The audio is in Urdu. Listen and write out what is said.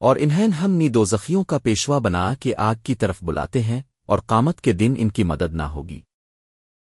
اور انہیں ہم نی دو زخیوں کا پیشوا بنا کے آگ کی طرف بلاتے ہیں اور قامت کے دن ان کی مدد نہ ہوگی۔